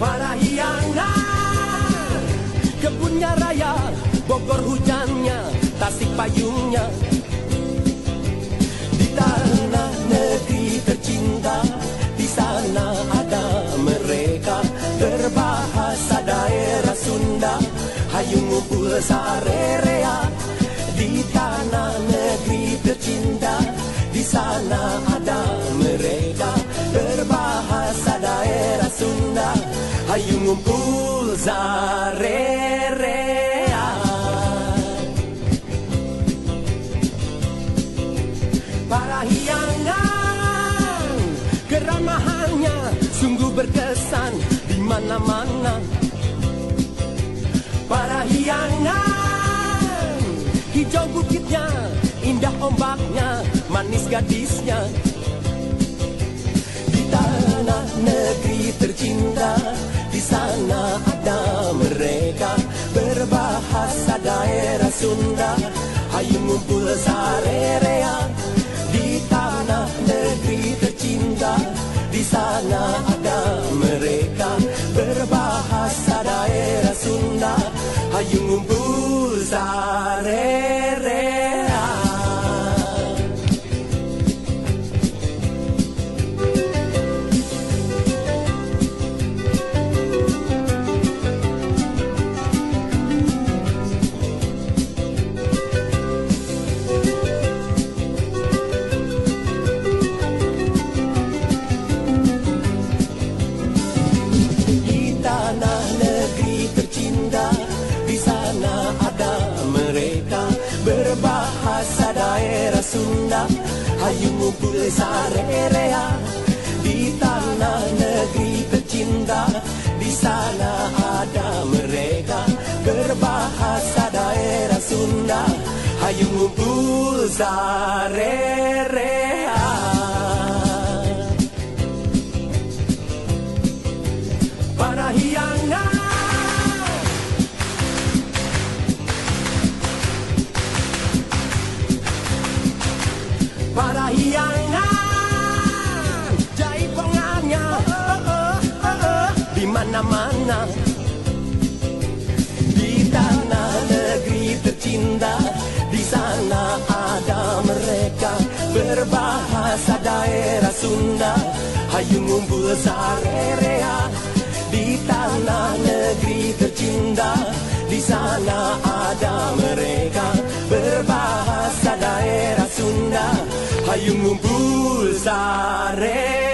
Parahiangan Kebunnya raya Bogor hujannya Tasik payungnya. Di tanah negeri tercinta Di sana ada mereka. Berbahasa daerah Sunda Hayu ngumpul sarerea. Di tanah negeri tercinta Di sana ada ngumpul zarerea Para hiangan Keramahannya sungguh berkesan di mana-mana. Para hiangan Hijau bukitnya, indah ombaknya, manis gadisnya ngumpul ada mereka Berbahasa daerah Sunda. Ayo ngumpul sarerea Di tanah negeri tercinta Di sana ada mereka Berbahasa daerah Sunda. Ayo ngumpul sarerea para hiangan jaipongannya oh, oh, oh, oh, di mana-mana. Di tanah negeri tercinta di sana ada mereka. Berbahasa daerah Sunda Hayu ngumpul sarerea. Di tanah negeri tercinta di sana ada mereka. Berbahasa daerah Sunda Hayu ngumpul sarerea